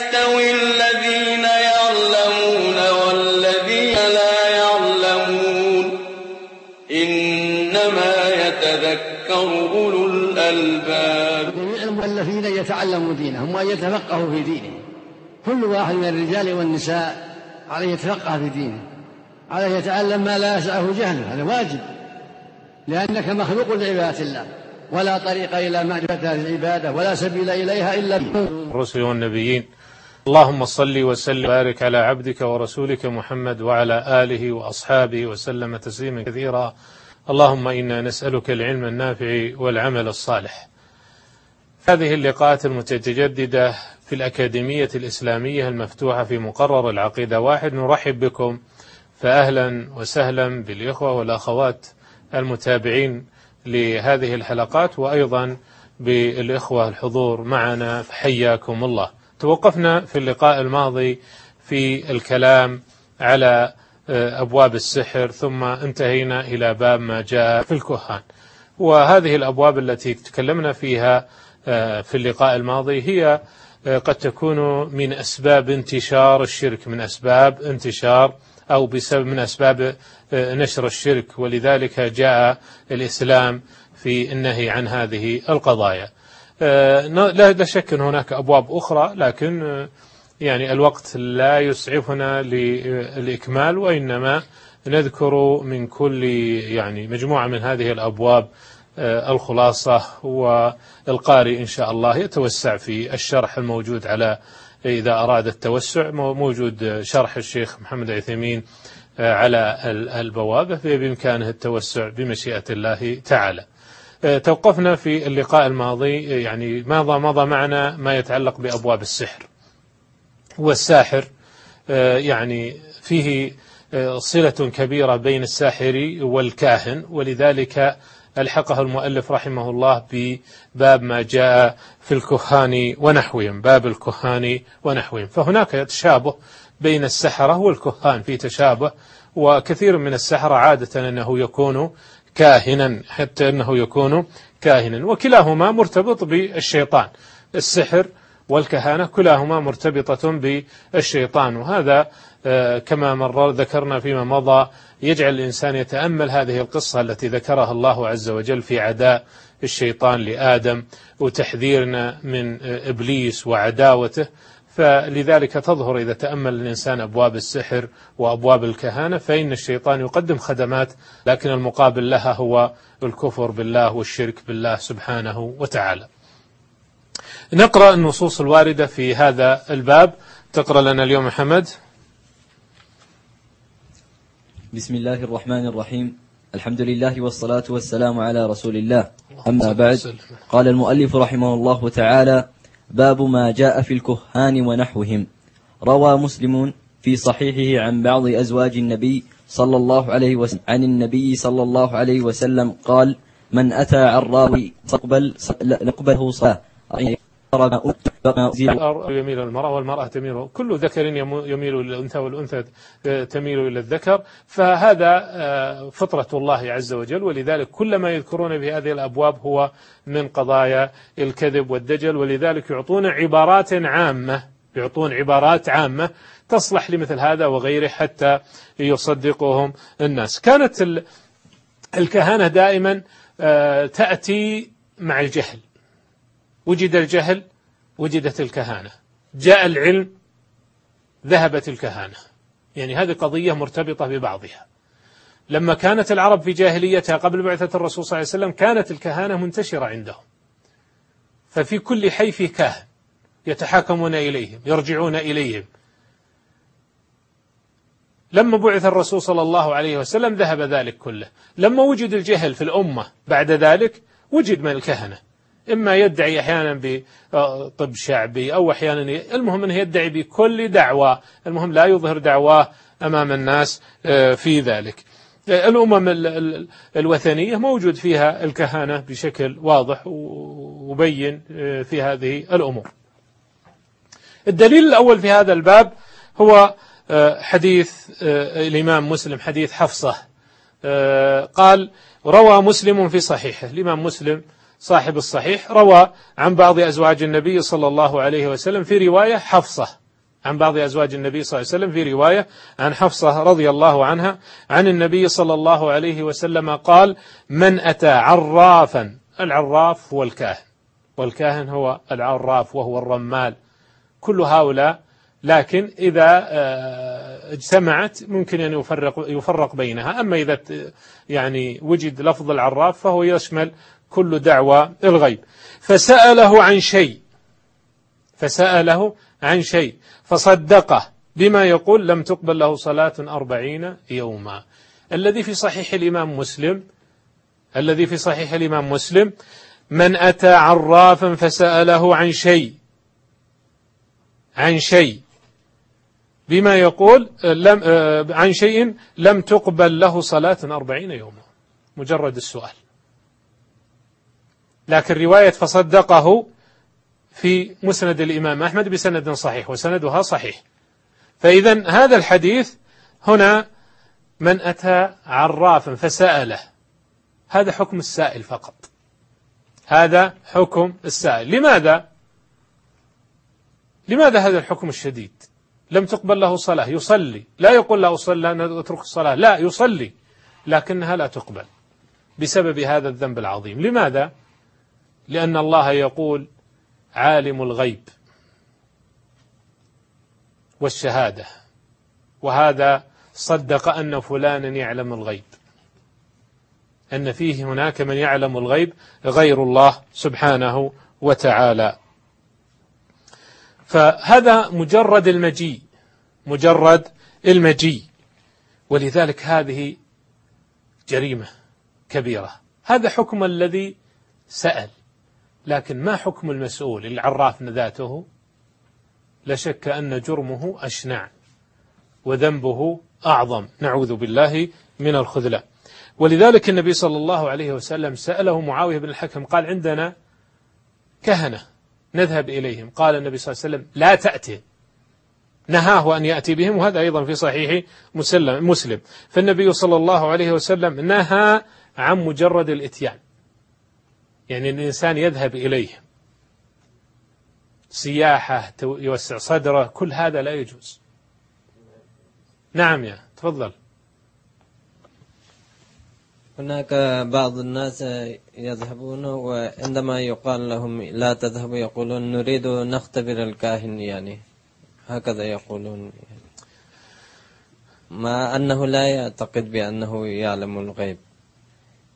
يستوي الذين يعلمون والذين لا يعلمون. إنما يتذكر أولو الألباب. المؤلفين يتعلموا دينهم وأن يتفقهوا في دينهم. كل واحد من الرجال والنساء عليه يتفقه في دينه. عليه يتعلم ما لا يسعه جهله. هذا واجب. لأنك مخلوق لعبادة الله. ولا طريق إلى معرفة هذه العبادة ولا سبيل إليها إلا الرسل والنبيين. اللهم صل وسلم وبارك على عبدك ورسولك محمد وعلى آله وأصحابه وسلم تسليما كثيرا. اللهم إنا نسألك العلم النافع والعمل الصالح. هذه اللقاءات المتجددة في الأكاديمية الإسلامية المفتوحة في مقرر العقيدة. واحد نرحب بكم. فأهلا وسهلا بالإخوة والأخوات المتابعين لهذه الحلقات وأيضا بالإخوة الحضور معنا. حياكم الله. توقفنا في اللقاء الماضي في الكلام على أبواب السحر ثم انتهينا إلى باب ما جاء في الكهان. وهذه الأبواب التي تكلمنا فيها في اللقاء الماضي هي قد تكون من أسباب انتشار الشرك من أسباب انتشار أو بسبب من أسباب نشر الشرك. ولذلك جاء الإسلام في النهي عن هذه القضايا. لا شك أن هناك أبواب أخرى لكن يعني الوقت لا يسعفنا للإكمال وإنما نذكر من كل يعني مجموعة من هذه الأبواب الخلاصة والقارئ إن شاء الله يتوسع في الشرح الموجود على إذا أراد التوسع موجود شرح الشيخ محمد العثيمين على البوابة بإمكانه التوسع بمشيئة الله تعالى. توقفنا في اللقاء الماضي يعني ماذا مضى معنا ما يتعلق بأبواب السحر؟ والساحر يعني فيه صلة كبيرة بين الساحر والكاهن ولذلك ألحقه المؤلف رحمه الله بباب ما جاء في الكهان ونحوهم باب الكهان ونحوهم. فهناك تشابه بين السحرة والكهان في تشابه وكثير من السحرة عادة أنه يكون كاهنا حتى أنه يكون كاهنا. وكلاهما مرتبط بالشيطان. السحر والكهانة كلاهما مرتبطة بالشيطان. وهذا كما مر ذكرنا فيما مضى يجعل الإنسان يتأمل هذه القصة التي ذكرها الله عز وجل في عداء الشيطان لآدم وتحذيرنا من إبليس وعداوته. فلذلك تظهر إذا تأمل الإنسان أبواب السحر وأبواب الكهانة فإن الشيطان يقدم خدمات لكن المقابل لها هو الكفر بالله والشرك بالله سبحانه وتعالى. نقرأ النصوص الواردة في هذا الباب. تقرأ لنا اليوم محمد بسم الله الرحمن الرحيم. الحمد لله والصلاة والسلام على رسول الله. أما بعد قال المؤلف رحمه الله تعالى باب ما جاء في الكهان ونحوهم. روى مسلم في صحيحه عن بعض أزواج النبي صلى الله عليه وسلم عن النبي صلى الله عليه وسلم قال من أتى عراوي فاقبل نقبله صلاة. يميل المرأة والمرأة تميل. كل ذكر يميل إلى الأنثى والأنثى تميل إلى الذكر. فهذا فطرة الله عز وجل. ولذلك كل ما يذكرون في هذه الأبواب هو من قضايا الكذب والدجل. ولذلك يعطون عبارات عامة يعطون عبارات عامة تصلح لمثل هذا وغيره حتى يصدقهم الناس. كانت الكهانة دائما تأتي مع الجهل. وجد الجهل وجدت الكهانة جاء العلم ذهبت الكهانة يعني هذه قضية مرتبطة ببعضها. لما كانت العرب في جاهليتها قبل بعثة الرسول صلى الله عليه وسلم كانت الكهانة منتشرة عندهم. ففي كل حي فيه كاهن يتحاكمون إليهم يرجعون إليهم. لما بعث الرسول صلى الله عليه وسلم ذهب ذلك كله. لما وجد الجهل في الأمة بعد ذلك وجد من الكهنة. إما يدعي أحيانا بطب شعبي أو أحيانا المهم أنه يدعي بكل دعوة المهم لا يظهر دعواه أمام الناس في ذلك. الأمم الوثنية موجود فيها الكهنة بشكل واضح وبين في هذه الأمور. الدليل الأول في هذا الباب هو حديث الإمام مسلم حديث حفصة. قال روى مسلم في صحيحه. الإمام مسلم صاحب الصحيح روى عن بعض أزواج النبي صلى الله عليه وسلم في رواية حفصة. عن بعض أزواج النبي صلى الله عليه وسلم في رواية عن حفصة رضي الله عنها عن النبي صلى الله عليه وسلم قال من أتى عرافا؟ العراف هو الكاهن. والكاهن هو العراف وهو الرمال. كل هؤلاء لكن إذا آه، اجتمعت ممكن أن يفرق يفرق بينها. أما إذا يعني وجد لفظ العراف فهو يشمل كل دعوى الغيب فسأله عن شيء. فسأله عن شيء. فصدقه بما يقول لم تقبل له صلاة أربعين يوما. الذي في صحيح الإمام مسلم الذي في صحيح الإمام مسلم من أتى عرافا فسأله عن شيء. عن شيء. بما يقول لم آه، عن شيء لم تقبل له صلاة أربعين يوما. مجرد السؤال. لكن رواية فصدقه في مسند الإمام أحمد بسند صحيح وسندها صحيح. فإذا هذا الحديث هنا من أتى عرافا فسأله. هذا حكم السائل فقط. هذا حكم السائل. لماذا؟ لماذا هذا الحكم الشديد؟ لم تقبل له صلاة. يصلي. لا يقول له صلى نترك الصلاة. لا يصلي. لكنها لا تقبل بسبب هذا الذنب العظيم. لماذا؟ لأن الله يقول عالم الغيب والشهادة وهذا صدق أن فلانا يعلم الغيب أن فيه هناك من يعلم الغيب غير الله سبحانه وتعالى. فهذا مجرد المجيء مجرد المجيء ولذلك هذه جريمة كبيرة. هذا حكم الذي سأل. لكن ما حكم المسؤول اللي عرفنا ذاته لا شك أن جرمه أشنع وذنبه أعظم نعوذ بالله من الخذلان. ولذلك النبي صلى الله عليه وسلم سأله معاوية بن الحكم قال عندنا كهنة نذهب إليهم. قال النبي صلى الله عليه وسلم لا تأتي. نهاه أن يأتي بهم وهذا أيضا في صحيح مسلم. فالنبي صلى الله عليه وسلم نهى عن مجرد الإتيان. يعني الإنسان يذهب إليه. سياحة يوسع صدره كل هذا لا يجوز. نعم يا تفضل. هناك بعض الناس يذهبون وعندما يقال لهم لا تذهبوا يقولون نريد نختبر الكاهن يعني هكذا يقولون. ما أنه لا يعتقد بأنه يعلم الغيب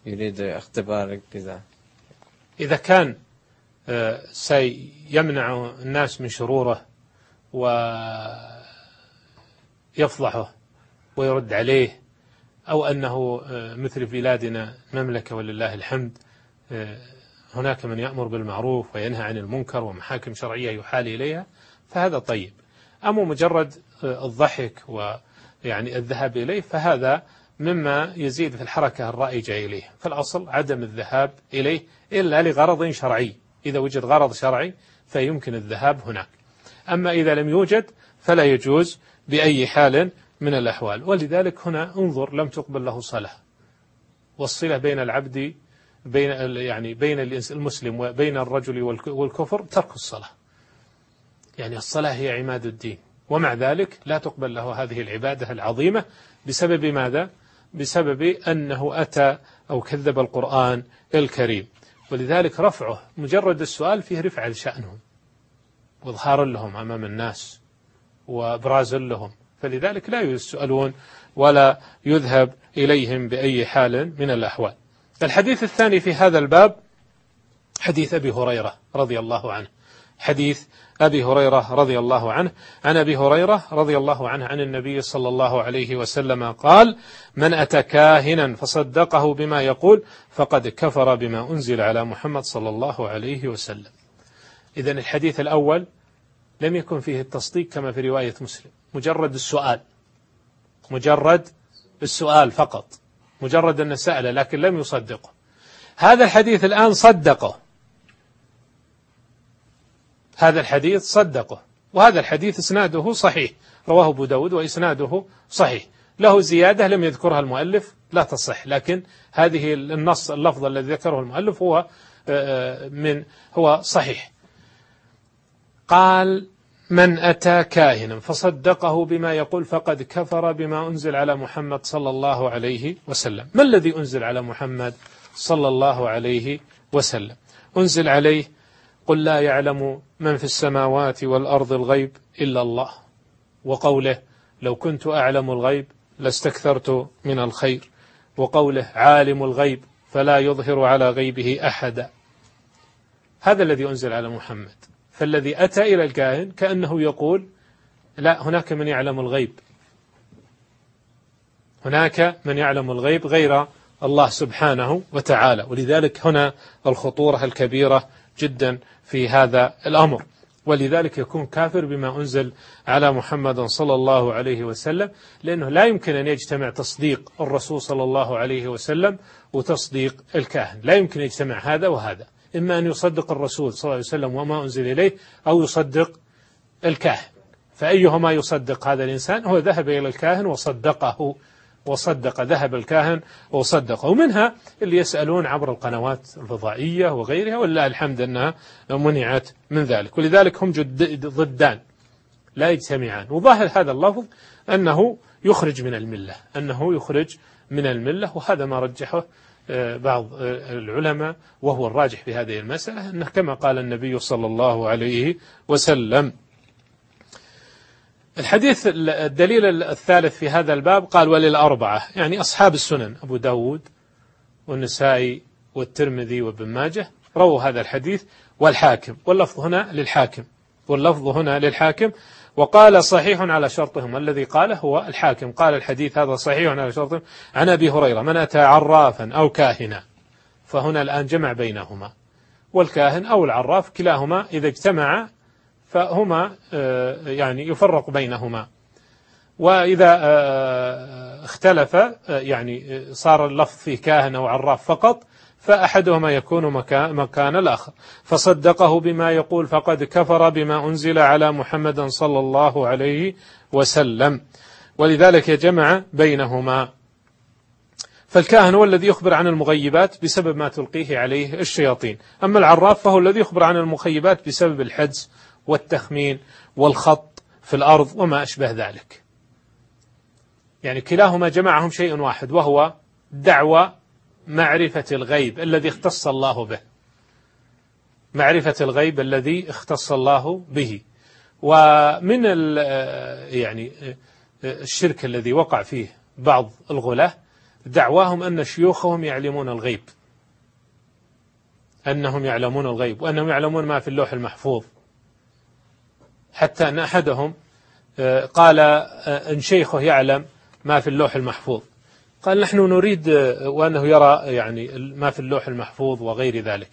يريد اختبار كذا إذا كان آه، سيمنع الناس من شروره ويفضحه ويرد عليه أو أنه آه، مثل بلادنا مملكة ولله الحمد آه، هناك من يأمر بالمعروف وينهى عن المنكر ومحاكم شرعية يحال إليها فهذا طيب. أما مجرد الضحك ويعني الذهاب إليه فهذا مما يزيد في الحركة الرائجة إليه. فالأصل عدم الذهاب إليه إلا لغرض شرعي. إذا وجد غرض شرعي فيمكن الذهاب هناك. أما إذا لم يوجد فلا يجوز بأي حال من الأحوال. ولذلك هنا انظر لم تقبل له صلاة. والصلة بين العبد بين يعني بين المسلم وبين الرجل والكفر ترك الصلاة. يعني الصلاة هي عماد الدين. ومع ذلك لا تقبل له هذه العبادة العظيمة. بسبب ماذا؟ بسبب أنه أتى أو كذب القرآن الكريم. ولذلك رفعه مجرد السؤال فيه رفع لشأنهم وإظهار لهم أمام الناس وإبراز لهم. فلذلك لا يسألون ولا يذهب إليهم بأي حال من الأحوال. الحديث الثاني في هذا الباب حديث أبي هريرة رضي الله عنه. حديث أبي هريرة رضي الله عنه. عن أبي هريرة رضي الله عنه عن النبي صلى الله عليه وسلم قال من أتى كاهنا فصدقه بما يقول فقد كفر بما أنزل على محمد صلى الله عليه وسلم. إذا الحديث الأول لم يكن فيه التصديق كما في رواية مسلم. مجرد السؤال. مجرد السؤال فقط. مجرد أن سأله لكن لم يصدقه. هذا الحديث الآن صدقه. هذا الحديث صدقه. وهذا الحديث إسناده صحيح. رواه أبو داود وإسناده صحيح. له زيادة لم يذكرها المؤلف لا تصح. لكن هذه النص اللفظ الذي ذكره المؤلف هو آه، من هو صحيح. قال من أتى كاهنا فصدقه بما يقول فقد كفر بما أنزل على محمد صلى الله عليه وسلم. ما الذي أنزل على محمد صلى الله عليه وسلم؟ أنزل عليه قل لا يعلم من في السماوات والأرض الغيب إلا الله. وقوله لو كنت أعلم الغيب لاستكثرت من الخير. وقوله عالم الغيب فلا يظهر على غيبه أحدا هذا الذي أنزل على محمد. فالذي أتى إلى الكاهن كأنه يقول لا هناك من يعلم الغيب. هناك من يعلم الغيب غير الله سبحانه وتعالى. ولذلك هنا الخطورة الكبيرة جدا في هذا الأمر. ولذلك يكون كافر بما أنزل على محمد صلى الله عليه وسلم لأنه لا يمكن أن يجتمع تصديق الرسول صلى الله عليه وسلم وتصديق الكاهن. لا يمكن يجتمع هذا وهذا. إما أن يصدق الرسول صلى الله عليه وسلم وما أنزل إليه أو يصدق الكاهن. فأيهما يصدق هذا الإنسان؟ هو ذهب إلى الكاهن وصدقه. وصدق ذهب الكاهن وصدقه ومنها اللي يسألون عبر القنوات الفضائية وغيرها ولله الحمد أنها منعت من ذلك. ولذلك هم ضدان لا يجتمعان. وظاهر هذا اللفظ أنه يخرج من الملة أنه يخرج من الملة. وهذا ما رجحه آه، بعض آه، العلماء وهو الراجح في هذه المسألة أنه كما قال النبي صلى الله عليه وسلم الحديث الدليل الثالث في هذا الباب قال وللأربعة يعني أصحاب السنن أبو داود والنسائي والترمذي وابن ماجه رووا هذا الحديث والحاكم واللفظ هنا للحاكم واللفظ هنا للحاكم وقال صحيح على شرطهم الذي قاله هو الحاكم قال الحديث هذا صحيح على شرطهم عن أبي هريرة من أتى عرافا أو كاهنا؟ فهنا الآن جمع بينهما والكاهن أو العراف كلاهما إذا اجتمع فهما آه، يعني يفرق بينهما. وإذا آه، اختلف آه، يعني صار اللفظ فيه كاهن أو عراف فقط فأحدهما يكون مكان, مكان الآخر. فصدقه بما يقول فقد كفر بما أنزل على محمد صلى الله عليه وسلم. ولذلك جمع بينهما. فالكاهن هو الذي يخبر عن المغيبات بسبب ما تلقيه عليه الشياطين. أما العراف فهو الذي يخبر عن المخيبات بسبب الحدس والتخمين والخط في الأرض وما أشبه ذلك. يعني كلاهما جمعهم شيء واحد وهو دعوة معرفة الغيب الذي اختص الله به. معرفة الغيب الذي اختص الله به. ومن يعني الشرك الذي وقع فيه بعض الغلاة دعواهم أن شيوخهم يعلمون الغيب. أنهم يعلمون الغيب وأنهم يعلمون ما في اللوح المحفوظ. حتى أن أحدهم آه، قال آه، إن شيخه يعلم ما في اللوح المحفوظ. قال نحن نريد آه، وأنه يرى يعني ما في اللوح المحفوظ وغير ذلك.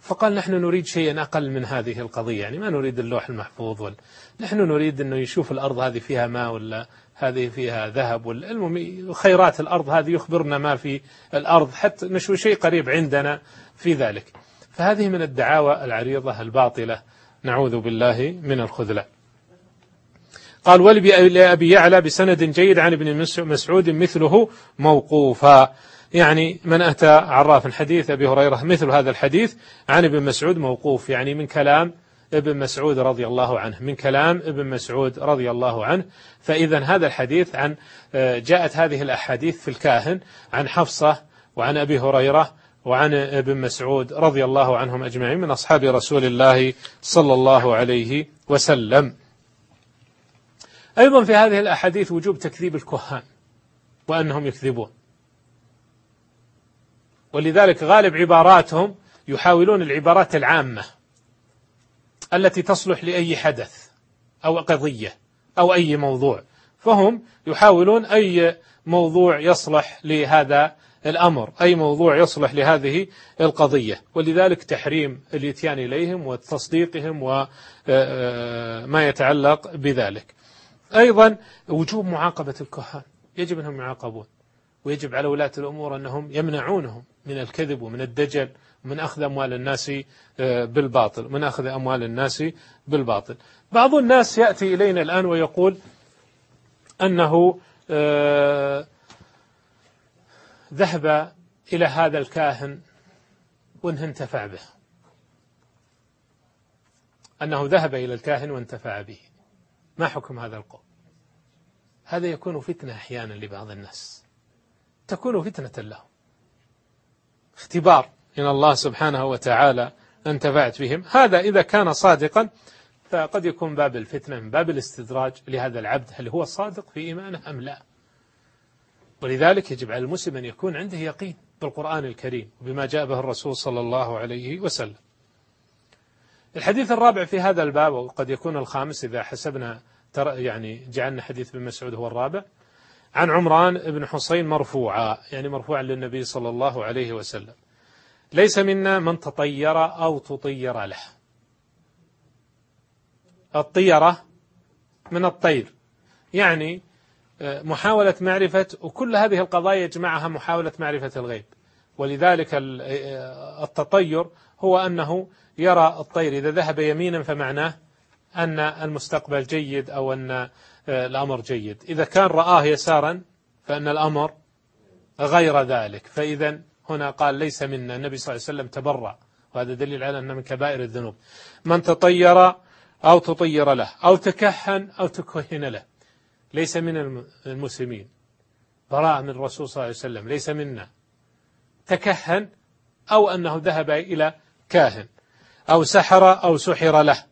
فقال نحن نريد شيئا أقل من هذه القضية. يعني ما نريد اللوح المحفوظ ولا نحن نريد أنه يشوف الأرض هذه فيها ماء ولا هذه فيها ذهب ولا المهم خيرات الأرض هذه يخبرنا ما في الأرض. حتى نشوف شيء قريب عندنا في ذلك. فهذه من الدعاوى العريضة الباطلة نعوذ بالله من الخذلان. قال ولأبي يعلى بسند جيد عن ابن مسعود مثله موقوفا. يعني من أتى عراف حديث أبي هريرة مثل هذا الحديث عن ابن مسعود موقوف. يعني من كلام ابن مسعود رضي الله عنه. من كلام ابن مسعود رضي الله عنه. فإذا هذا الحديث عن جاءت هذه الأحاديث في الكاهن عن حفصة وعن أبي هريرة وعن ابن مسعود رضي الله عنهم أجمعين من أصحاب رسول الله صلى الله عليه وسلم. أيضا في هذه الأحاديث وجوب تكذيب الكهان وأنهم يكذبون. ولذلك غالب عباراتهم يحاولون العبارات العامة التي تصلح لأي حدث أو قضية أو أي موضوع. فهم يحاولون أي موضوع يصلح لهذا الأمر أي موضوع يصلح لهذه القضية. ولذلك تحريم الإتيان إليهم وتصديقهم وما آه، آه، يتعلق بذلك. أيضا وجوب معاقبة الكهان. يجب أنهم يعاقبون. ويجب على ولاة الأمور أنهم يمنعونهم من الكذب ومن الدجل ومن أخذ أموال الناس آه، بالباطل من أخذ أموال الناس بالباطل. بعض الناس يأتي إلينا الآن ويقول أنه ذهب إلى هذا الكاهن وانه انتفع به. أنه ذهب إلى الكاهن وانتفع به. ما حكم هذا القول؟ هذا يكون فتنة أحيانا لبعض الناس. تكون فتنة لهم. اختبار من الله سبحانه وتعالى انتفعت بهم. هذا إذا كان صادقا فقد يكون باب الفتنة من باب الاستدراج لهذا العبد. هل هو صادق في إيمانه أم لا؟ ولذلك يجب على المسلم أن يكون عنده يقين بالقرآن الكريم وبما جاء به الرسول صلى الله عليه وسلم. الحديث الرابع في هذا الباب وقد يكون الخامس إذا حسبنا يعني جعلنا حديث ابن مسعود هو الرابع عن عمران بن حصين مرفوعا يعني مرفوعا للنبي صلى الله عليه وسلم. ليس منا من تطير أو تطير له. الطيرة من الطير. يعني محاولة معرفة وكل هذه القضايا يجمعها محاولة معرفة الغيب. ولذلك آه، التطير هو أنه يرى الطير إذا ذهب يمينا فمعناه أن المستقبل جيد أو أن آه، الأمر جيد. إذا كان رآه يسارا فأن الأمر غير ذلك. فإذا هنا قال ليس منا. النبي صلى الله عليه وسلم تبرع وهذا دليل على أنه من كبائر الذنوب. من تطير أو تطير له أو تكهن أو تكهن له. ليس من المسلمين. براء من الرسول صلى الله عليه وسلم. ليس منا. تكهن أو أنه ذهب إلى كاهن. أو سحر أو سحر له.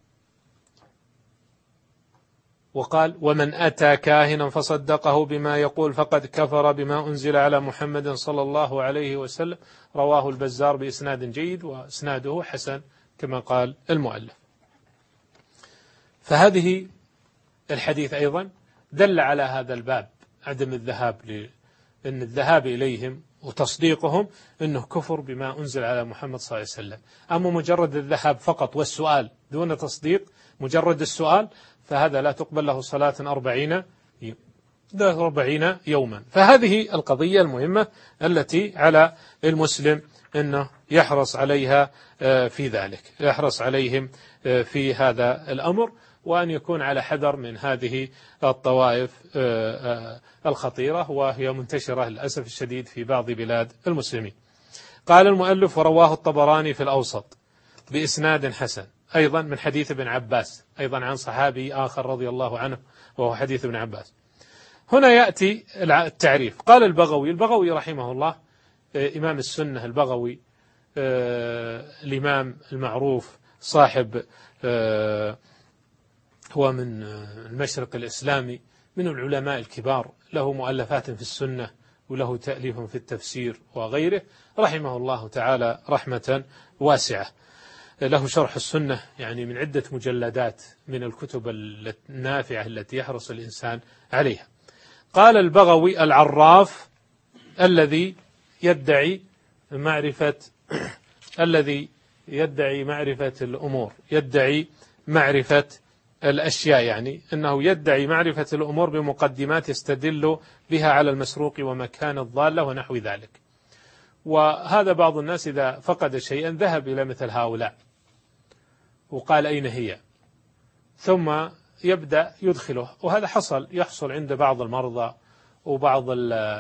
وقال ومن أتى كاهنا فصدقه بما يقول فقد كفر بما أنزل على محمد صلى الله عليه وسلم. رواه البزار بإسناد جيد وإسناده حسن كما قال المؤلف. فهذه الحديث أيضا. دل على هذا الباب عدم الذهاب لأن الذهاب إليهم وتصديقهم أنه كفر بما أنزل على محمد صلى الله عليه وسلم. أما مجرد الذهاب فقط والسؤال دون تصديق مجرد السؤال فهذا لا تقبل له صلاة أربعين أربعين يوما. فهذه القضية المهمة التي على المسلم أنه يحرص عليها آه، في ذلك يحرص عليهم آه، في هذا الأمر. وأن يكون على حذر من هذه الطوائف آه، الخطيرة وهي منتشرة للأسف الشديد في بعض بلاد المسلمين. قال المؤلف ورواه الطبراني في الأوسط بإسناد حسن أيضا من حديث ابن عباس أيضا عن صحابي آخر رضي الله عنه وهو حديث ابن عباس. هنا يأتي التعريف. قال البغوي البغوي رحمه الله آه، إمام السنة البغوي آه، الإمام المعروف صاحب آه، هو من المشرق الإسلامي من العلماء الكبار له مؤلفات في السنة وله تأليف في التفسير وغيره. رحمه الله تعالى رحمة واسعة. له شرح السنة يعني من عدة مجلدات من الكتب النافعة التي يحرص الإنسان عليها. قال البغوي العراف الذي يدعي معرفة الذي يدعي معرفة الأمور يدعي معرفة الأشياء يعني أنه يدعي معرفة الأمور بمقدمات يستدل بها على المسروق ومكان الضالة ونحو ذلك. وهذا بعض الناس إذا فقد شيئا ذهب إلى مثل هؤلاء وقال أين هي؟ ثم يبدأ يدخله وهذا حصل يحصل عند بعض المرضى وبعض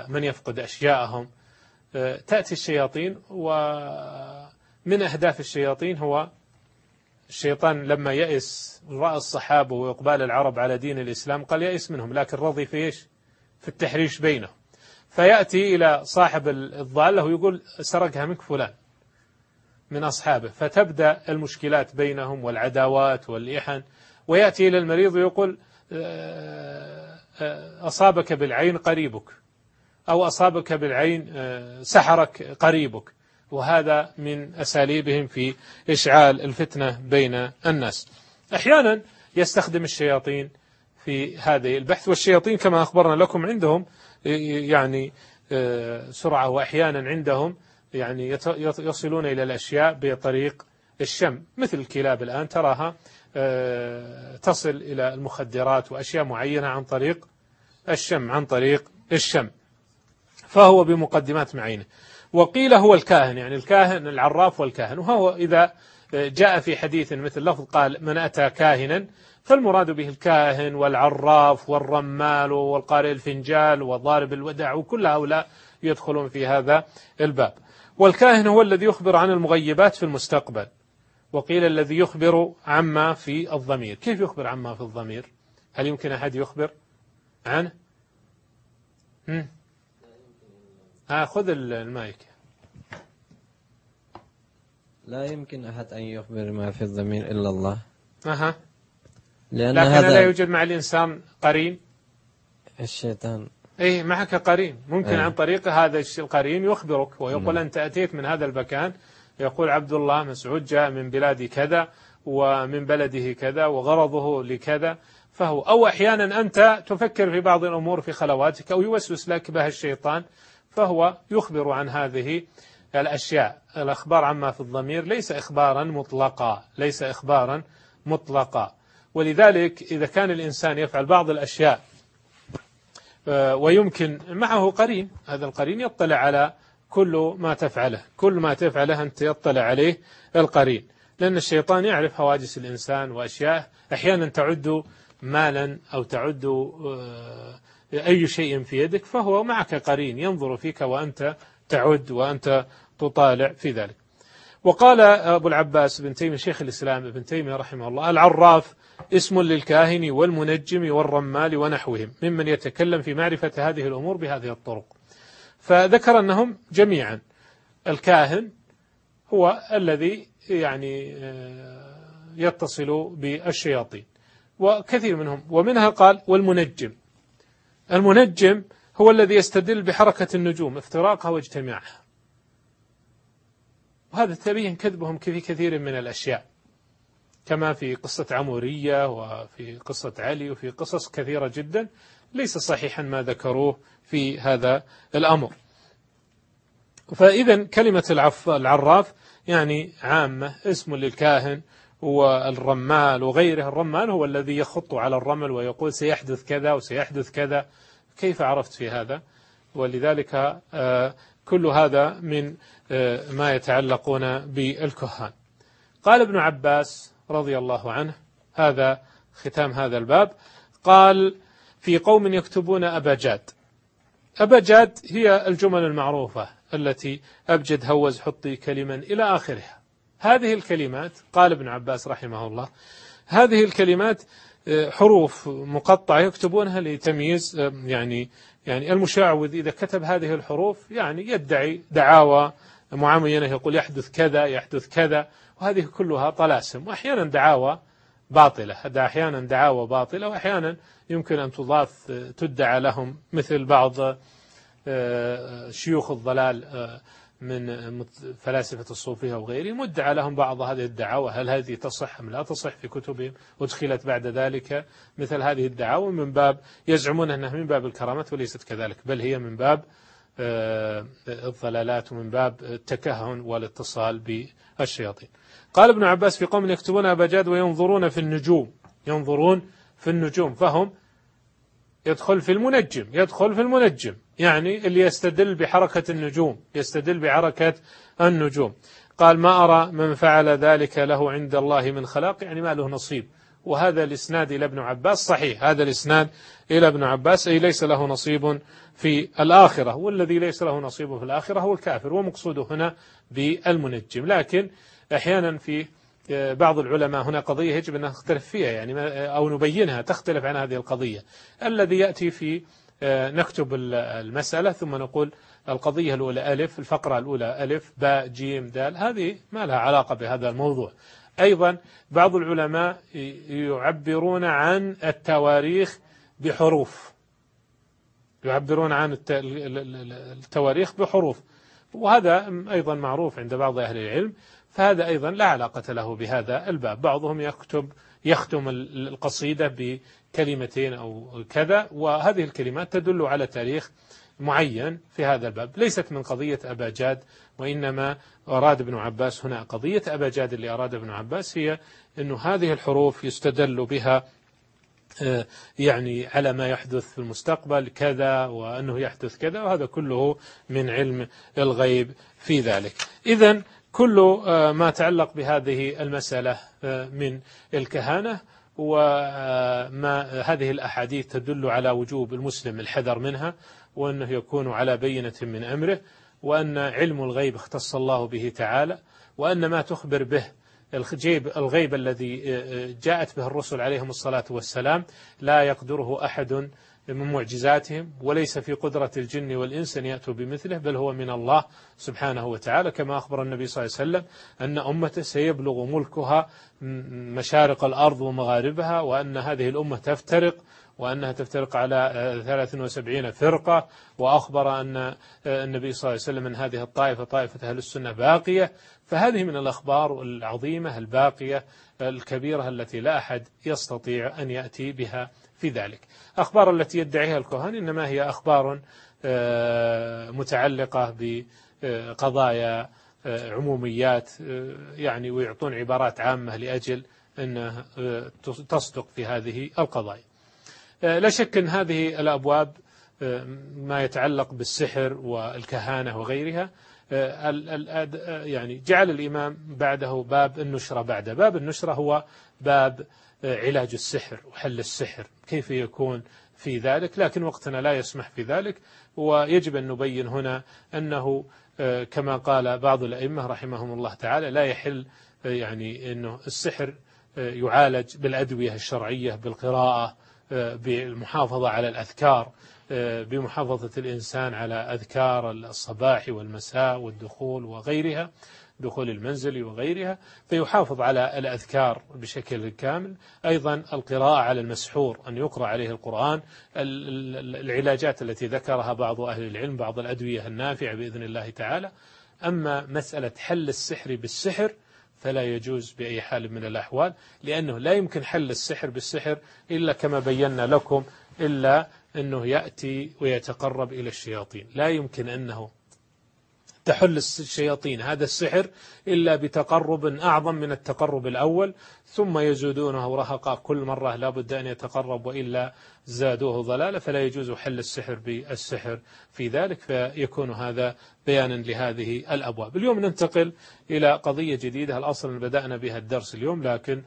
من يفقد أشياءهم. آه، تأتي الشياطين ومن أهداف الشياطين هو الشيطان لما يئس رأى الصحابة وإقبال العرب على دين الإسلام قال يئس منهم لكن رضي في إيش؟ في التحريش بينهم. فيأتي إلى صاحب الضالة ويقول سرقها منك فلان من أصحابه. فتبدأ المشكلات بينهم والعداوات والإحن ويأتي إلى المريض ويقول آه، آه، أصابك بالعين قريبك أو أصابك بالعين آه، سحرك قريبك. وهذا من أساليبهم في إشعال الفتنة بين الناس. أحيانا يستخدم الشياطين في هذه البحث والشياطين كما أخبرنا لكم عندهم يعني سرعة وأحيانا عندهم يعني يصلون إلى الأشياء بطريق الشم مثل الكلاب الآن تراها آه، تصل إلى المخدرات وأشياء معينة عن طريق الشم عن طريق الشم. فهو بمقدمات معينة. وقيل هو الكاهن يعني الكاهن العراف والكاهن. وهو إذا جاء في حديث مثل لفظ قال من أتى كاهنا فالمراد به الكاهن والعراف والرمال والقارئ الفنجال وضارب الودع وكل هؤلاء يدخلون في هذا الباب. والكاهن هو الذي يخبر عن المغيبات في المستقبل. وقيل الذي يخبر عما في الضمير. كيف يخبر عما في الضمير؟ هل يمكن أحد يخبر عنه؟ آه خذ المايك. لا يمكن أحد أن يخبر ما في الضمير إلا الله. أها. لأن لكن هذا لا يوجد مع الإنسان قرين. الشيطان. إيه معك قرين. ممكن أيه. عن طريق هذا القرين يخبرك ويقول أنت أتيت من هذا المكان. يقول عبد الله مسعود جاء من بلاد كذا ومن بلده كذا وغرضه لكذا. فهو أو أحيانا أنت تفكر في بعض الأمور في خلواتك أو يوسوس لك بها الشيطان. فهو يخبر عن هذه الأشياء. الأخبار عما في الضمير ليس إخبارا مطلقا ليس إخبارا مطلقا. ولذلك إذا كان الإنسان يفعل بعض الأشياء آه، ويمكن معه قرين هذا القرين يطلع على كل ما تفعله كل ما تفعله أنت يطلع عليه القرين. لأن الشيطان يعرف هواجس الإنسان وأشياء أحيانا تعد مالا أو تعد آه، أي شيء في يدك فهو معك قرين ينظر فيك وأنت تعد وأنت تطالع في ذلك. وقال أبو العباس بن تيمية شيخ الإسلام ابن تيمية رحمه الله العراف اسم للكاهن والمنجم والرمال ونحوهم ممن يتكلم في معرفة هذه الأمور بهذه الطرق. فذكر أنهم جميعا الكاهن هو الذي يعني آه، يتصل بالشياطين وكثير منهم. ومنها قال والمنجم. المنجم هو الذي يستدل بحركة النجوم افتراقها واجتماعها. وهذا تبين كذبهم في كثير من الأشياء كما في قصة عمورية وفي قصة علي وفي قصص كثيرة جدا ليس صحيحا ما ذكروه في هذا الأمر. فإذا كلمة العراف يعني عامة اسم للكاهن والرمال وغيره. الرمال هو الذي يخط على الرمل ويقول سيحدث كذا وسيحدث كذا. كيف عرفت في هذا؟ ولذلك آه، كل هذا من آه، ما يتعلقون بالكهان. قال ابن عباس رضي الله عنه هذا ختام هذا الباب. قال في قوم يكتبون أبجاد أبجاد هي الجمل المعروفة التي أبجد هوز حطي كلما إلى آخرها. هذه الكلمات قال ابن عباس رحمه الله هذه الكلمات آه، حروف مقطعة يكتبونها لتمييز آه، يعني يعني المشعوذ إذا كتب هذه الحروف يعني يدعي دعاوى معينة يقول يحدث كذا يحدث كذا وهذه كلها طلاسم. وأحيانا دعاوى باطلة أحيانا دعاوى باطلة وأحيانا يمكن أن تضاف آه، تدعى لهم مثل بعض شيوخ الضلال من فلاسفة الصوفية وغيرهم مدعى لهم بعض هذه الدعاوى. هل هذه تصح أم لا تصح في كتبهم؟ أدخلت بعد ذلك مثل هذه الدعاوى من باب يزعمون أنها من باب الكرامات وليست كذلك بل هي من باب آه، الضلالات ومن باب التكهن والاتصال بالشياطين. قال ابن عباس في قوم يكتبون أبجاد وينظرون في النجوم ينظرون في النجوم فهم يدخل في المنجم يدخل في المنجم. يعني اللي يستدل بحركة النجوم يستدل بحركة النجوم. قال ما أرى من فعل ذلك له عند الله من خلاق. يعني ما له نصيب. وهذا الإسناد إلى ابن عباس صحيح. هذا الإسناد إلى ابن عباس أي ليس له نصيب في الآخرة. والذي ليس له نصيب في الآخرة هو الكافر ومقصوده هنا بالمنجم. لكن أحيانا في بعض العلماء هنا قضية يجب أن نختلف فيها يعني ما- أو نبينها تختلف عن هذه القضية. الذي يأتي في آه، نكتب ال- المسألة ثم نقول القضية الأولى ألف الفقرة الأولى ألف باء جيم دال. هذه ما لها علاقة بهذا الموضوع. أيضا بعض العلماء يعبرون عن التواريخ بحروف. يعبرون عن الت- ال- ال- ال- التواريخ بحروف. وهذا أيضا معروف عند بعض أهل العلم فهذا أيضا لا علاقة له بهذا الباب. بعضهم يكتب يختم ال- القصيدة بكلمتين أو كذا وهذه الكلمات تدل على تاريخ معين في هذا الباب. ليست من قضية أباجاد وإنما أراد ابن عباس هنا. قضية أباجاد اللي أراد ابن عباس هي أن هذه الحروف يستدل بها آه، يعني على ما يحدث في المستقبل كذا وأنه يحدث كذا وهذا كله من علم الغيب في ذلك. إذا كل آه، ما تعلق بهذه المسألة آه، من الكهانة وما هذه الأحاديث تدل على وجوب المسلم الحذر منها وأنه يكون على بينة من أمره وأن علم الغيب اختص الله به تعالى وأن ما تخبر به الغيب, الذي جاءت به الرسل عليهم الصلاة والسلام لا يقدره أحد من معجزاتهم وليس في قدرة الجن والإنس أن يأتوا بمثله بل هو من الله سبحانه وتعالى. كما أخبر النبي صلى الله عليه وسلم أن أمته سيبلغ ملكها مشارق الأرض ومغاربها وأن هذه الأمة تفترق وأنها تفترق على 73 فرقة. وأخبر أن النبي صلى الله عليه وسلم أن هذه الطائفة طائفة أهل السنة باقية. فهذه من الأخبار العظيمة الباقية الكبيرة التي لا أحد يستطيع أن يأتي بها في ذلك. أخبار التي يدعيها الكهان إنما هي أخبار آه، متعلقة بقضايا آه، عموميات آه، يعني ويعطون عبارات عامة لأجل أن تصدق في هذه القضايا. لا شك أن هذه الأبواب ما يتعلق بالسحر والكهانة وغيرها يعني جعل الإمام بعده باب النشرة بعده. باب النشرة هو باب علاج السحر وحل السحر كيف يكون في ذلك؟ لكن وقتنا لا يسمح في ذلك ويجب أن نبين هنا أنه آه، كما قال بعض الأئمة رحمهم الله تعالى لا يحل آه، يعني أنه السحر آه، يعالج بالأدوية الشرعية بالقراءة بالمحافظة على الأذكار بمحافظة الإنسان على أذكار الصباح والمساء والدخول وغيرها. دخول المنزل وغيرها فيحافظ على الأذكار بشكل كامل. أيضا القراءة على المسحور أن يقرأ عليه القرآن. العلاجات التي ذكرها بعض أهل العلم بعض الأدوية النافعة بإذن الله تعالى. أما مسألة حل السحر بالسحر فلا يجوز بأي حال من الأحوال لأنه لا يمكن حل السحر بالسحر إلا كما بينا لكم إلا أنه يأتي ويتقرب إلى الشياطين. لا يمكن أنه تحل الشياطين. هذا السحر إلا بتقرب أعظم من التقرب الأول ثم يزودونه رهقا. كل مرة لا بد أن يتقرب وإلا زادوه ضلالة فلا يجوز حل السحر بالسحر في ذلك فيكون هذا بيانا لهذه الأبواب. اليوم ننتقل إلى قضية جديدة الأصل بدأنا بها الدرس اليوم؟ لكن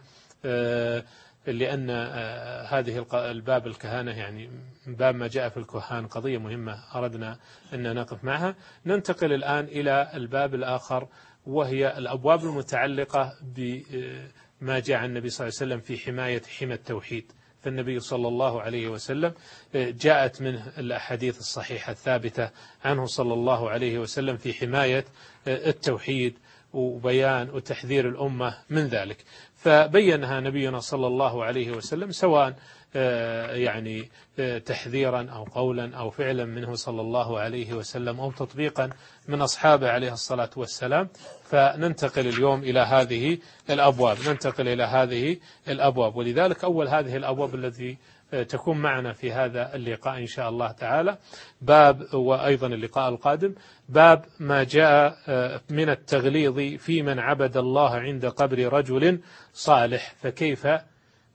آه لأن آه، هذه الباب الكهانة يعني باب ما جاء في الكهان قضية مهمة أردنا أن نقف معها. ننتقل الآن إلى الباب الآخر وهي الأبواب المتعلقة بما جاء عن النبي صلى الله عليه وسلم في حماية حمى التوحيد. فالنبي صلى الله عليه وسلم آه، جاءت منه الأحاديث الصحيحة الثابتة عنه صلى الله عليه وسلم في حماية آه، التوحيد وبيان وتحذير الأمة من ذلك. فبينها نبينا صلى الله عليه وسلم سواء يعني آه، تحذيرا أو قولا أو فعلا منه صلى الله عليه وسلم أو تطبيقا من أصحابه عليه الصلاة والسلام. فننتقل اليوم إلى هذه الأبواب ننتقل إلى هذه الأبواب. ولذلك أول هذه الأبواب التي تكون معنا في هذا اللقاء إن شاء الله تعالى. باب وأيضا اللقاء القادم باب ما جاء آه، من التغليظ في من عبد الله عند قبر رجل صالح فكيف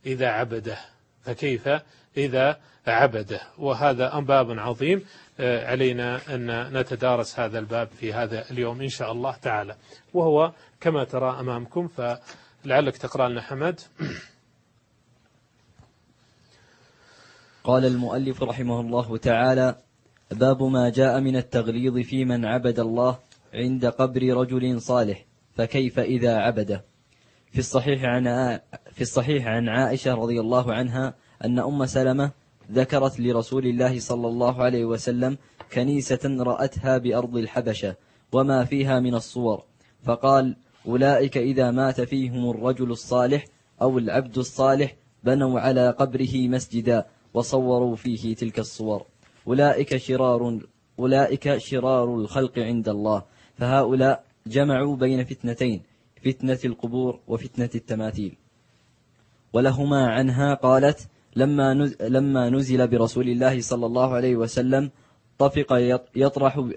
إذا عبده؟ فكيف إذا عبده؟ وهذا باب عظيم آه، علينا أن نتدارس هذا الباب في هذا اليوم إن شاء الله تعالى. وهو كما ترى أمامكم فلعلك تقرأ لنا حمد. قال المؤلف رحمه الله تعالى باب ما جاء من التغليظ في من عبد الله عند قبر رجل صالح فكيف إذا عبده؟ في الصحيح عن في الصحيح عن عائشة رضي الله عنها أن أم سلمة ذكرت لرسول الله صلى الله عليه وسلم كنيسة رأتها بأرض الحبشة وما فيها من الصور فقال أولئك إذا مات فيهم الرجل الصالح أو العبد الصالح بنوا على قبره مسجدا وصوروا فيه تلك الصور. أولئك شرار أولئك شرار الخلق عند الله فهؤلاء جمعوا بين فتنتين فتنة القبور وفتنة التماثيل. ولهما عنها قالت لما لما نزل برسول الله صلى الله عليه وسلم طفق يطرح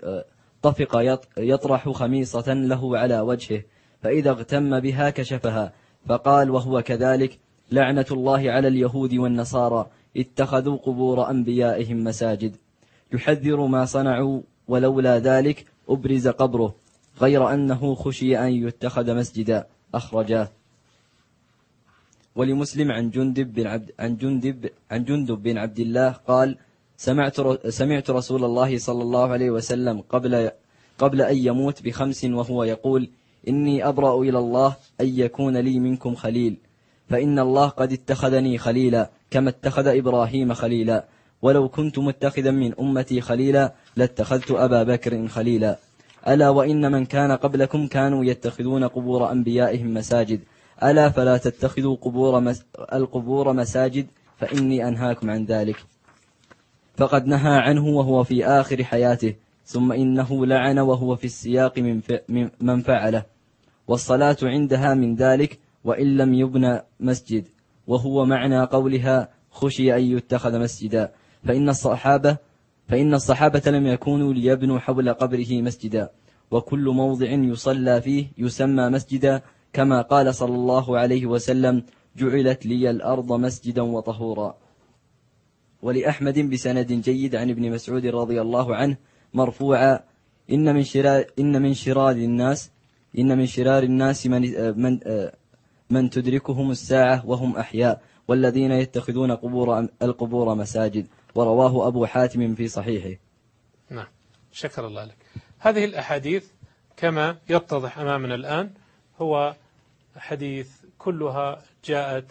طفق يطرح خميصة له على وجهه فإذا اغتم بها كشفها فقال وهو كذلك لعنة الله على اليهود والنصارى اتخذوا قبور أنبيائهم مساجد. يحذر ما صنعوا ولولا ذلك أبرز قبره. غير أنه خشي أن يتخذ مسجدا. أخرجاه ولمسلم عن جندب بن عبد عن جندب عن جندب بن عبد الله قال سمعت سمعت رسول الله صلى الله عليه وسلم قبل قبل أن يموت بخمس وهو يقول إني أبرأ إلى الله أن يكون لي منكم خليل فإن الله قد اتخذني خليلا كما اتخذ إبراهيم خليلا. ولو كنت متخذا من أمتي خليلا لاتخذت أبا بكر خليلا. ألا وإن من كان قبلكم كانوا يتخذون قبور أنبيائهم مساجد. ألا فلا تتخذوا قبور مس... القبور مساجد فإني أنهاكم عن ذلك. فقد نهى عنه وهو في آخر حياته ثم إنه لعن وهو في السياق من, ف... من فعله. والصلاة عندها من ذلك وإن لم يبنى مسجد. وهو معنى قولها خشي أن يتخذ مسجدا. فإن الصحابة فإن الصحابة لم يكونوا ليبنوا حول قبره مسجدا وكل موضع يصلى فيه يسمى مسجدا كما قال صلى الله عليه وسلم جعلت لي الأرض مسجدا وطهورا. ولأحمد بسند جيد عن ابن مسعود رضي الله عنه مرفوعا إن من شرار إن من شرار الناس إن من شرار الناس من من من تدركهم الساعة وهم أحياء والذين يتخذون قبور القبور مساجد. ورواه أبو حاتم في صحيحه. نعم. شكر الله لك. هذه الأحاديث كما يتضح أمامنا الآن هو حديث كلها جاءت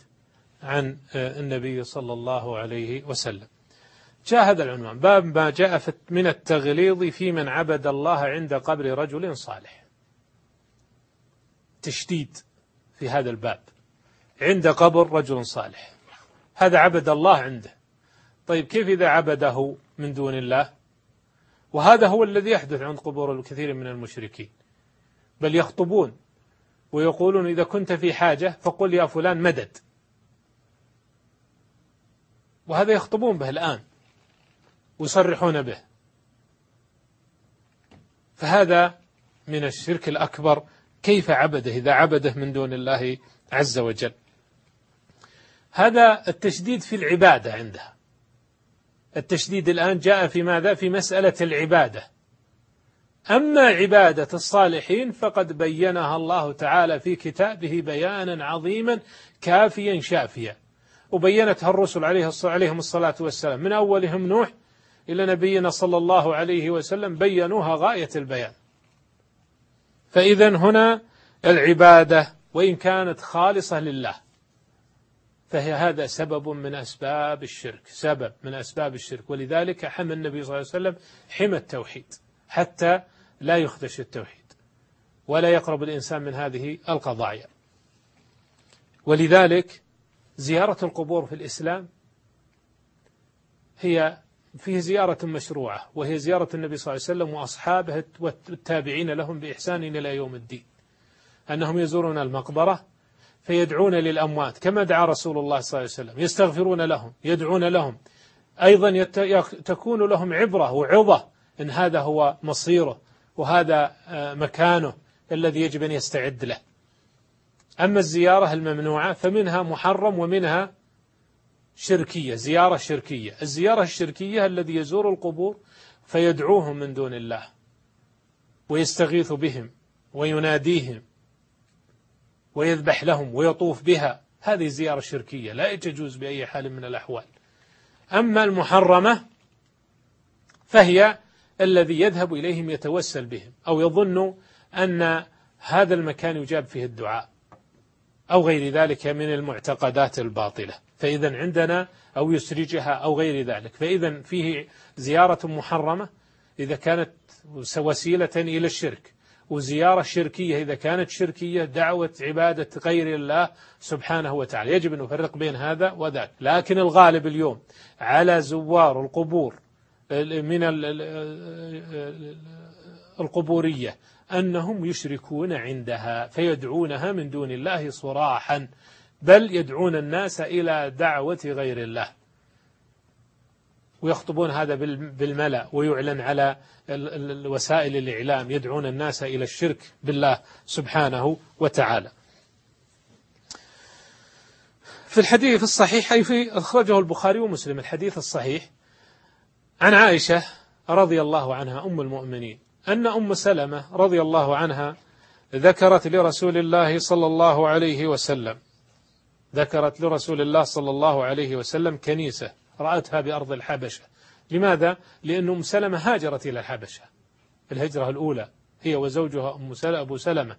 عن النبي صلى الله عليه وسلم. جاء هذا العنوان. باب ما جاء من التغليظ في من عبد الله عند قبر رجل صالح. تشديد في هذا الباب. عند قبر رجل صالح. هذا عبد الله عنده. طيب كيف إذا عبده من دون الله؟ وهذا هو الذي يحدث عند قبور الكثير من المشركين. بل يخطبون ويقولون إذا كنت في حاجة فقل يا فلان مدد. وهذا يخطبون به الآن ويصرحون به. فهذا من الشرك الأكبر. كيف عبده؟ إذا عبده من دون الله عز وجل. هذا التشديد في العبادة عندها. التشديد الآن جاء في ماذا؟ في مسألة العبادة. أما عبادة الصالحين فقد بينها الله تعالى في كتابه بيانا عظيما كافيا شافيا. وبينتها الرسل عليهم الصلاة والسلام. من أولهم نوح إلى نبينا صلى الله عليه وسلم بينوها غاية البيان. فإذا هنا العبادة وإن كانت خالصة لله. فهي هذا سبب من أسباب الشرك سبب من أسباب الشرك. ولذلك حمى النبي صلى الله عليه وسلم حمى التوحيد حتى لا يخدش التوحيد ولا يقرب الإنسان من هذه القضايا. ولذلك زيارة القبور في الإسلام هي فيه زيارة مشروعة وهي زيارة النبي صلى الله عليه وسلم وأصحابه والتابعين لهم بإحسان إلى يوم الدين. أنهم يزورون المقبرة فيدعون للأموات كما دعا رسول الله صلى الله عليه وسلم يستغفرون لهم يدعون لهم. أيضا تكون لهم عبرة وعظة إن هذا هو مصيره وهذا مكانه الذي يجب أن يستعد له. أما الزيارة الممنوعة فمنها محرم ومنها شركية زيارة شركية. الزيارة الشركية الذي يزور القبور فيدعوهم من دون الله ويستغيث بهم ويناديهم. ويذبح لهم ويطوف بها. هذه زيارة شركية لا تجوز بأي حال من الأحوال. أما المحرمة فهي الذي يذهب إليهم يتوسل بهم أو يظن أن هذا المكان يجاب فيه الدعاء أو غير ذلك من المعتقدات الباطلة. فإذا عندنا أو يسرجها أو غير ذلك. فإذا فيه زيارة محرمة إذا كانت وسيلة إلى الشرك. وزيارة شركية إذا كانت شركية دعوة عبادة غير الله سبحانه وتعالى. يجب أن نفرق بين هذا وذاك. لكن الغالب اليوم على زوار القبور من القبورية أنهم يشركون عندها فيدعونها من دون الله صراحا بل يدعون الناس إلى دعوة غير الله. ويخطبون هذا بالملأ ويعلن على وسائل الإعلام يدعون الناس إلى الشرك بالله سبحانه وتعالى. في الحديث الصحيح أي في أخرجه البخاري ومسلم الحديث الصحيح عن عائشة رضي الله عنها أم المؤمنين أن أم سلمة رضي الله عنها ذكرت لرسول الله صلى الله عليه وسلم ذكرت لرسول الله صلى الله عليه وسلم كنيسة. رأتها بأرض الحبشة. لماذا؟ لأن أم سلمة هاجرت إلى الحبشة الهجرة الأولى. هي وزوجها أم أبو سلمة.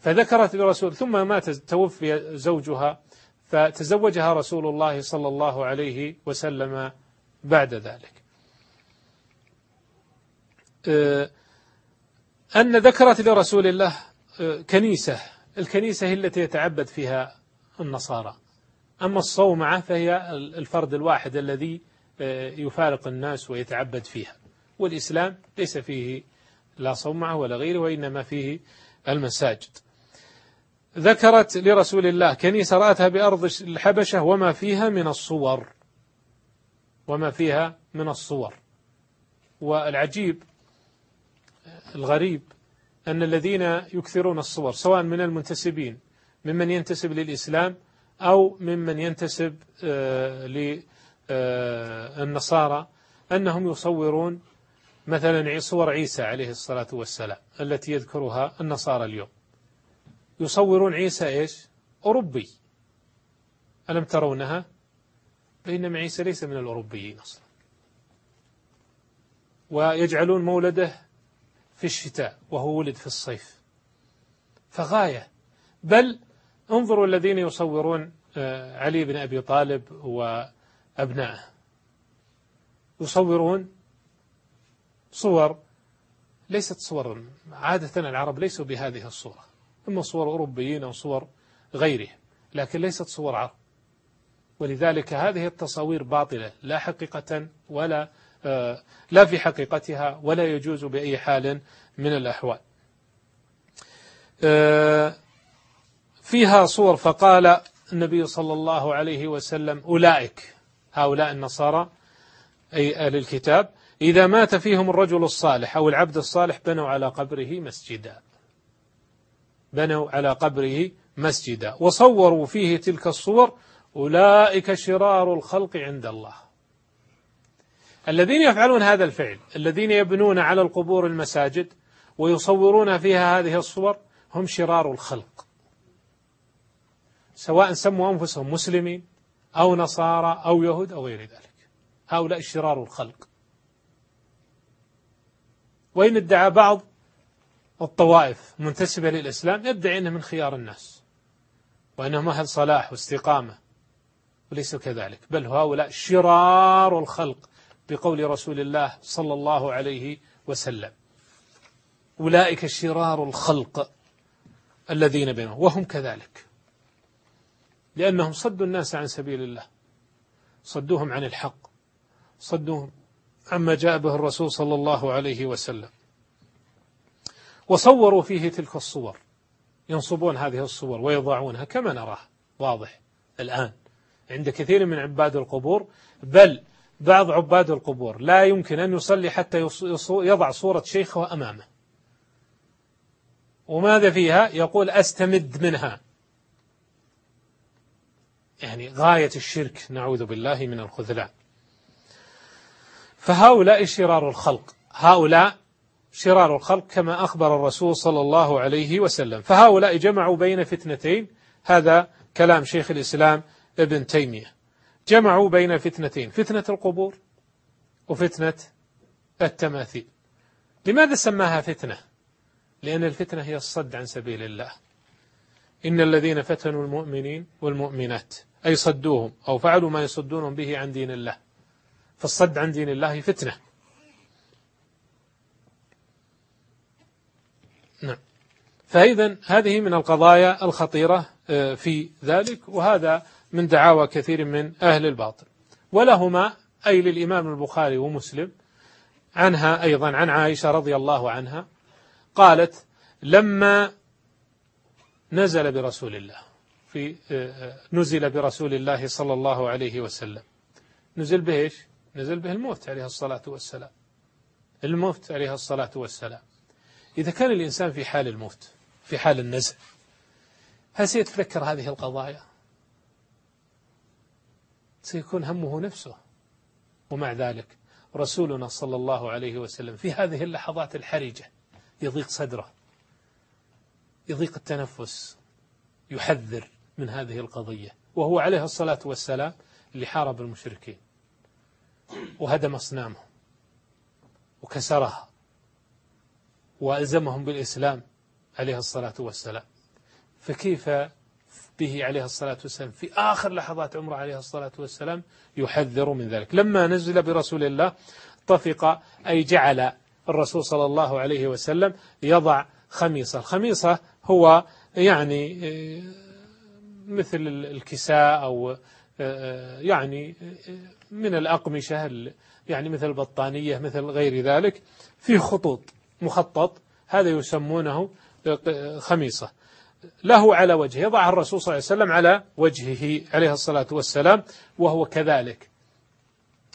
فذكرت لرسول ثم مات توفي زوجها فتزوجها رسول الله صلى الله عليه وسلم بعد ذلك. آه، أن ذكرت لرسول الله آه، كنيسة. الكنيسة هي التي يتعبد فيها النصارى. أما الصومعة فهي الفرد الواحد الذي آه، يفارق الناس ويتعبد فيها. والإسلام ليس فيه لا صومعة ولا غيره وإنما فيه المساجد. ذكرت لرسول الله كنيسة رأتها بأرض الحبشة وما فيها من الصور. وما فيها من الصور. والعجيب الغريب أن الذين يكثرون الصور سواء من المنتسبين ممن ينتسب للإسلام أو ممن ينتسب آه، للنصارى أنهم يصورون مثلا صور عيسى عليه الصلاة والسلام التي يذكرها النصارى اليوم. يصورون عيسى إيش؟ أوروبي. ألم ترونها؟ بينما عيسى ليس من الأوروبيين أصلا. ويجعلون مولده في الشتاء وهو ولد في الصيف. فغاية. بل انظروا الذين يصورون آه، علي بن أبي طالب وأبنائه. يصورون صور ليست صور عادة العرب ليسوا بهذه الصورة. إما صور أوروبيين أو صور غيرهم لكن ليست صور عرب. ولذلك هذه التصاوير باطلة لا حقيقة ولا آه، لا في حقيقتها ولا يجوز بأي حال من الأحوال. آه، فيها صور فقال النبي صلى الله عليه وسلم أولئك هؤلاء النصارى أي أهل الكتاب إذا مات فيهم الرجل الصالح أو العبد الصالح بنوا على قبره مسجدا. بنوا على قبره مسجدا. وصوروا فيه تلك الصور أولئك شرار الخلق عند الله. الذين يفعلون هذا الفعل الذين يبنون على القبور المساجد ويصورون فيها هذه الصور هم شرار الخلق. سواء سموا أنفسهم مسلمين أو نصارى أو يهود أو غير ذلك. هؤلاء شرار الخلق. وإن ادعى بعض الطوائف منتسبة للإسلام يدعي أنه من خيار الناس وأنهم أهل صلاح واستقامة وليسوا كذلك. بل هؤلاء شرار الخلق بقول رسول الله صلى الله عليه وسلم. أولئك شرار الخلق الذين بينهم وهم كذلك. لأنهم صدوا الناس عن سبيل الله. صدوهم عن الحق. صدوهم عما جاء به الرسول صلى الله عليه وسلم. وصوروا فيه تلك الصور. ينصبون هذه الصور ويضعونها كما نراه. واضح. الآن. عند كثير من عباد القبور. بل بعض عباد القبور. لا يمكن أن يصلي حتى يضع صورة شيخه أمامه. وماذا فيها؟ يقول أستمد منها. يعني غاية الشرك نعوذ بالله من الخذلان. فهؤلاء شرار الخلق. هؤلاء شرار الخلق كما أخبر الرسول صلى الله عليه وسلم. فهؤلاء جمعوا بين فتنتين. هذا كلام شيخ الإسلام ابن تيمية. جمعوا بين فتنتين فتنة القبور وفتنة التماثيل. لماذا سماها فتنة؟ لأن الفتنة هي الصد عن سبيل الله. إن الذين فتنوا المؤمنين والمؤمنات. أي صدوهم أو فعلوا ما يصدونهم به عن دين الله. فالصد عن دين الله فتنة. نعم. فإذا هذه من القضايا الخطيرة آه، في ذلك وهذا من دعاوى كثير من أهل الباطل. ولهما أي للإمام البخاري ومسلم عنها أيضا عن عائشة رضي الله عنها قالت لما نزل برسول الله. في آه، آه، نزل برسول الله صلى الله عليه وسلم. نزل به إيش؟ نزل به الموت عليه الصلاة والسلام. الموت عليه الصلاة والسلام. إذا كان الإنسان في حال الموت في حال النزع هل سيتذكر هذه القضايا؟ سيكون همه نفسه. ومع ذلك رسولنا صلى الله عليه وسلم في هذه اللحظات الحرجة يضيق صدره. يضيق التنفس يحذر من هذه القضية. وهو عليه الصلاة والسلام اللي حارب المشركين. وهدم أصنامهم. وكسرها. وألزمهم بالإسلام عليه الصلاة والسلام. فكيف به عليه الصلاة والسلام؟ في آخر لحظات عمره عليه الصلاة والسلام يحذر من ذلك. لما نزل برسول الله طفق أي جعل الرسول صلى الله عليه وسلم يضع خميصة. الخميصة هو يعني مثل الكساء أو يعني من الأقمشة يعني مثل البطانية مثل غير ذلك في خطوط مخطط هذا يسمونه خميصة. له على وجهه يضع الرسول صلى الله عليه وسلم على وجهه عليه الصلاة والسلام وهو كذلك.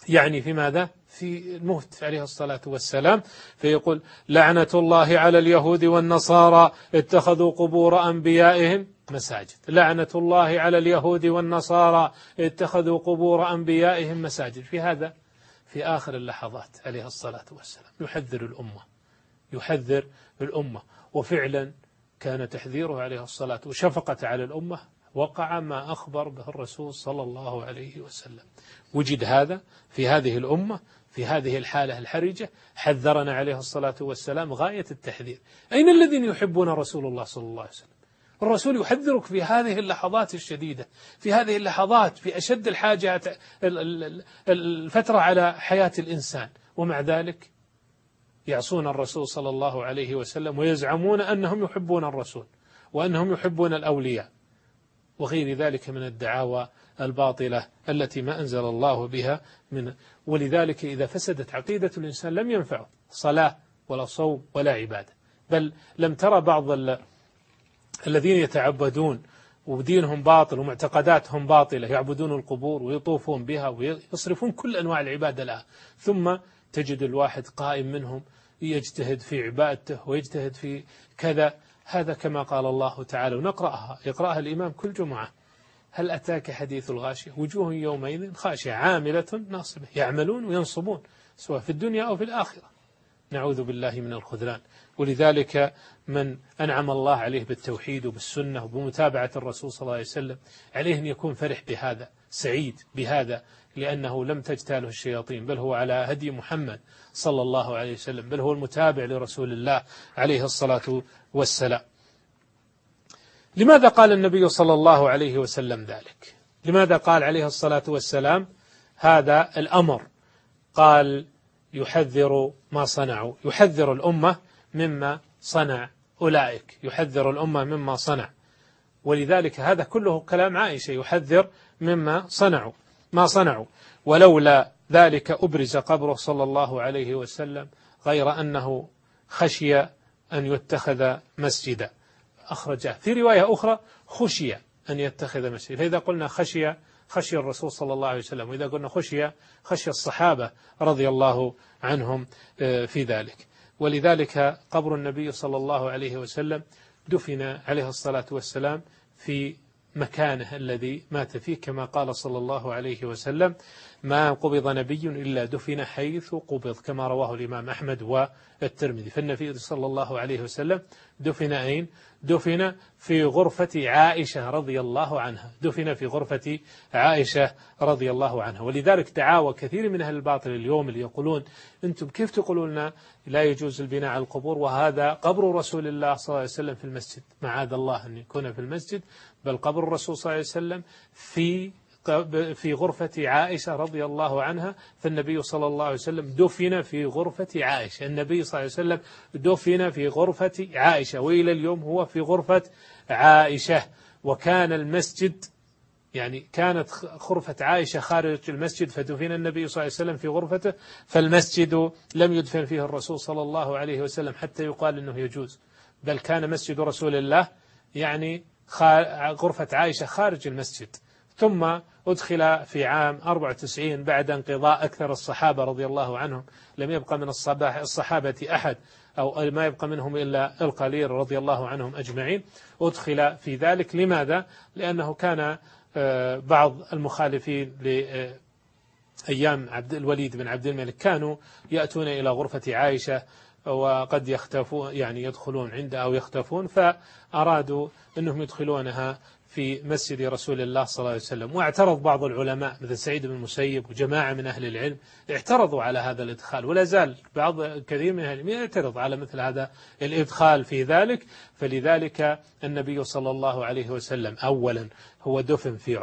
يعني في ماذا؟ في الموت عليه الصلاة والسلام فيقول لعنة الله على اليهود والنصارى اتخذوا قبور أنبيائهم مساجد. لعنة الله على اليهود والنصارى اتخذوا قبور أنبيائهم مساجد. في هذا في آخر اللحظات عليه الصلاة والسلام يحذر الأمة يحذر الأمة. وفعلا كان تحذيره عليه الصلاة وشفقة على الأمة وقع ما أخبر به الرسول صلى الله عليه وسلم. وجد هذا في هذه الأمة في هذه الحالة الحرجة حذرنا عليه الصلاة والسلام غاية التحذير. أين الذين يحبون رسول الله صلى الله عليه وسلم؟ الرسول يحذرك في هذه اللحظات الشديدة في هذه اللحظات في أشد الحاجة الفترة على حياة الإنسان. ومع ذلك يعصون الرسول صلى الله عليه وسلم ويزعمون أنهم يحبون الرسول وأنهم يحبون الأولياء. وغير ذلك من الدعاوى الباطلة التي ما أنزل الله بها من ولذلك إذا فسدت عقيدة الإنسان لم ينفعه صلاة ولا صوم ولا عبادة. بل لم ترى بعض الذين يتعبدون ودينهم باطل ومعتقداتهم باطلة يعبدون القبور ويطوفون بها ويصرفون كل أنواع العبادة لها. ثم تجد الواحد قائم منهم يجتهد في عبادته ويجتهد في كذا. هذا كما قال الله تعالى ونقرأها. يقرأها الإمام كل جمعة. هل أتاك حديث الغاشية؟ وجوه يومئذ خاشعة عاملة ناصبة يعملون وينصبون سواء في الدنيا أو في الآخرة. نعوذ بالله من الخذلان. ولذلك من أنعم الله عليه بالتوحيد وبالسنة وبمتابعة الرسول صلى الله عليه وسلم عليه أن يكون فرح بهذا سعيد بهذا لأنه لم تجتاله الشياطين بل هو على هدي محمد صلى الله عليه وسلم بل هو المتابع لرسول الله عليه الصلاة والسلام. لماذا قال النبي صلى الله عليه وسلم ذلك؟ لماذا قال عليه الصلاة والسلام هذا الأمر؟ قال يحذر ما صنعوا يحذر الأمة مما صنع أولئك يحذر الأمة مما صنع. ولذلك هذا كله كلام عائشة يحذر مما صنعوا ما صنعوا. ولولا ذلك أبرز قبره صلى الله عليه وسلم غير أنه خشي أن يتخذ مسجدا. أخرجه. في رواية أخرى خشي أن يتخذ مسجدا فإذا قلنا خشي خشي الرسول صلى الله عليه وسلم. وإذا قلنا خشي خشي الصحابة رضي الله عنهم آه، في ذلك. ولذلك قبر النبي صلى الله عليه وسلم دفن عليه الصلاة والسلام في مكانه الذي مات فيه كما قال صلى الله عليه وسلم ما قبض نبي إلا دفن حيث قبض كما رواه الإمام أحمد والترمذي. فالنبي صلى الله عليه وسلم دفن أين؟ دفن في غرفة عائشة رضي الله عنها. دفن في غرفة عائشة رضي الله عنها. ولذلك دعاوى كثير من أهل الباطل اليوم اللي يقولون أنتم كيف تقولون لا يجوز البناء على القبور؟ وهذا قبر رسول الله صلى الله عليه وسلم في المسجد. معاذ الله أن يكون في المسجد بل قبر الرسول صلى الله عليه وسلم في في غرفة عائشة رضي الله عنها فالنبي صلى الله عليه وسلم دفن في غرفة عائشة. النبي صلى الله عليه وسلم دفن في غرفة عائشة وإلى اليوم هو في غرفة عائشة. وكان المسجد يعني كانت غرفة عائشة خارج المسجد فدفن النبي صلى الله عليه وسلم في غرفته فالمسجد لم يدفن فيه الرسول صلى الله عليه وسلم حتى يقال أنه يجوز. بل كان مسجد رسول الله يعني غرفة عائشة خارج المسجد. ثم أدخل في عام 94 بعد انقضاء أكثر الصحابة رضي الله عنهم لم يبقى من الصحابة أحد أو ما يبقى منهم إلا القليل رضي الله عنهم أجمعين أدخل في ذلك لماذا؟ لأنه كان آه، بعض المخالفين لأيام عبد الوليد بن عبد الملك كانوا يأتون إلى غرفة عائشة وقد يختفون يعني يدخلون عندها أو يختفون فأرادوا أنهم يدخلونها في مسجد رسول الله صلى الله عليه وسلم. واعترض بعض العلماء مثل سعيد بن المسيب وجماعة من أهل العلم اعترضوا على هذا الإدخال. ولا زال بعض كثير من أهل العلم يعترض على مثل هذا الإدخال في ذلك. فلذلك النبي صلى الله عليه وسلم أولا هو دفن في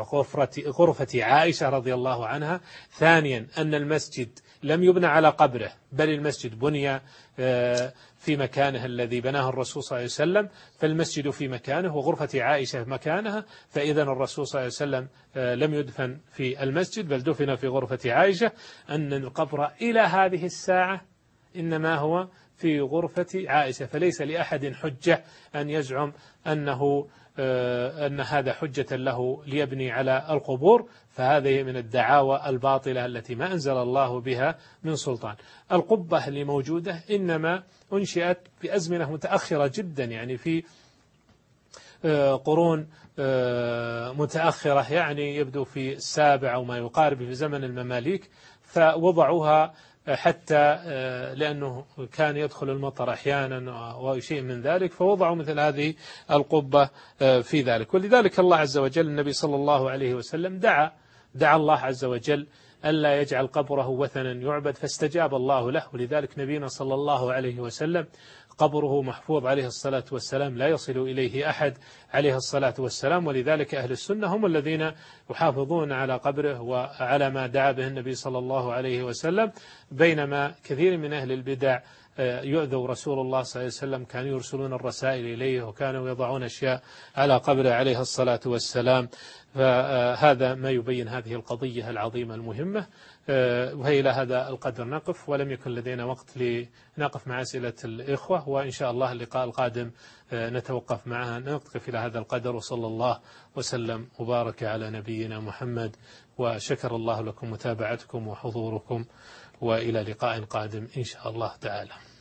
غرفة, عائشة رضي الله عنها. ثانيا أن المسجد لم يبنى على قبره بل المسجد بني آه، في مكانه الذي بناه الرسول صلى الله عليه وسلم فالمسجد في مكانه وغرفة عائشة مكانها فإذا الرسول صلى الله عليه وسلم آه، لم يدفن في المسجد بل دفن في غرفة عائشة. أن القبر إلى هذه الساعة إنما هو في غرفة عائشة فليس لأحد حجة أن يزعم أنه آه، أن هذا حجة له ليبني على القبور. فهذه من الدعاوى الباطلة التي ما أنزل الله بها من سلطان. القبة اللي موجودة إنما أنشئت في أزمنة متأخرة جدا يعني في آه، قرون آه، متأخرة يعني يبدو في السابع أو ما يقارب في زمن المماليك فوضعوها حتى آه، لأنه كان يدخل المطر أحيانا وشيء من ذلك فوضعوا مثل هذه القبة في ذلك. ولذلك الله عز وجل النبي صلى الله عليه وسلم دعا دعا الله عز وجل ألا يجعل قبره وثنا يعبد فاستجاب الله له. ولذلك نبينا صلى الله عليه وسلم قبره محفوظ عليه الصلاة والسلام لا يصل إليه أحد عليه الصلاة والسلام. ولذلك أهل السنة هم الذين يحافظون على قبره وعلى ما دعا به النبي صلى الله عليه وسلم. بينما كثير من أهل البدع آه، يؤذوا رسول الله صلى الله عليه وسلم كانوا يرسلون الرسائل إليه وكانوا يضعون أشياء على قبره عليه الصلاة والسلام. فهذا ما يبين هذه القضية العظيمة المهمة. آه، وهي إلى هذا القدر نقف ولم يكن لدينا وقت لنقف مع أسئلة الإخوة وإن شاء الله اللقاء القادم آه، نتوقف معها نقف إلى هذا القدر وصلى الله وسلم وبارك على نبينا محمد وشكر الله لكم متابعتكم وحضوركم وإلى لقاء قادم إن شاء الله تعالى.